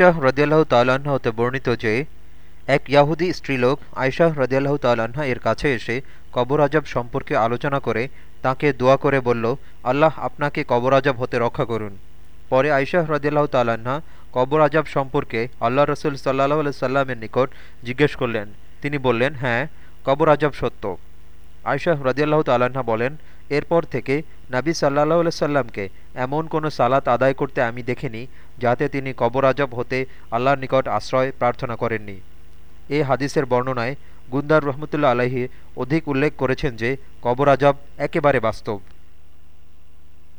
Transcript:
শাহ রদিয়াল্লাহ তাল্লাহ্ন হতে বর্ণিত যে, এক ইয়াহুদি স্ত্রীলোক আয়শাহ রদিয়াল্লাহ তাল্লাহ্ন এর কাছে এসে কবর আজব সম্পর্কে আলোচনা করে তাকে দোয়া করে বলল, আল্লাহ আপনাকে কবর আজব হতে রক্ষা করুন। পরে আয়শাহ রদিয়াল্লাহ তাল্লাহ্না কবর আজব সম্পর্কে আল্লাহ রসুল সাল্লাহ সাল্লামের নিকট জিজ্ঞেস করলেন। তিনি বললেন হ্যাঁ কবর আজব সত্য। আয়শাহ রদিয়াল্লাহ তাল্লাহ্না বলেন এরপর থেকে নাবি সাল্লাহ সাল্লামকে এমন কোনো সালাত আদায় করতে আমি দেখিনি, যাতে তিনি কবর আজব হতে আল্লাহর নিকট আশ্রয় প্রার্থনা করেননি। এ হাদিসের বর্ণনায় গুন্দার রহমতুল্লা আলাহি অধিক উল্লেখ করেছেন যে, কবর আজব একেবারে বাস্তব।